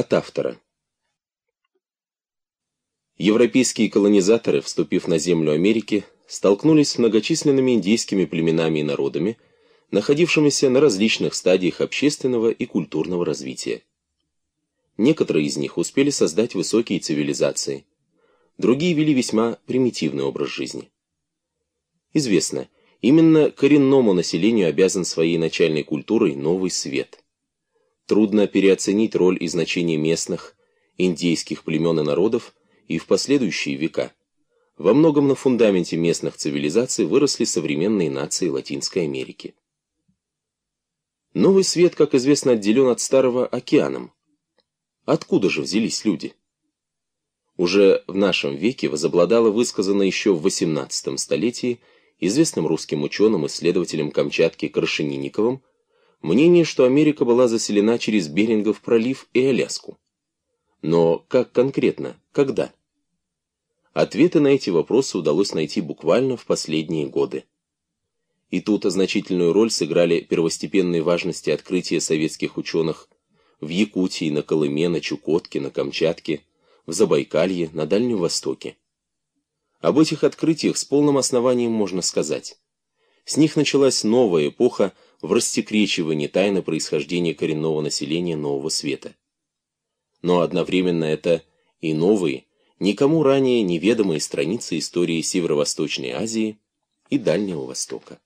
От автора. Европейские колонизаторы, вступив на землю Америки, столкнулись с многочисленными индейскими племенами и народами, находившимися на различных стадиях общественного и культурного развития. Некоторые из них успели создать высокие цивилизации, другие вели весьма примитивный образ жизни. Известно, именно коренному населению обязан своей начальной культурой новый свет. Трудно переоценить роль и значение местных, индейских племен и народов, и в последующие века. Во многом на фундаменте местных цивилизаций выросли современные нации Латинской Америки. Новый свет, как известно, отделен от старого океаном. Откуда же взялись люди? Уже в нашем веке возобладало высказано еще в XVIII столетии известным русским ученым-исследователем Камчатки Крашенинниковым мнение, что Америка была заселена через Берингов пролив и Аляску. Но как конкретно, когда? Ответы на эти вопросы удалось найти буквально в последние годы. И тут значительную роль сыграли первостепенные важности открытия советских ученых в Якутии, на Колыме, на Чукотке, на Камчатке, в Забайкалье, на Дальнем Востоке. Об этих открытиях с полным основанием можно сказать. С них началась новая эпоха в растекречивании тайны происхождения коренного населения Нового Света. Но одновременно это и новые, никому ранее неведомые страницы истории Северо-Восточной Азии и Дальнего Востока.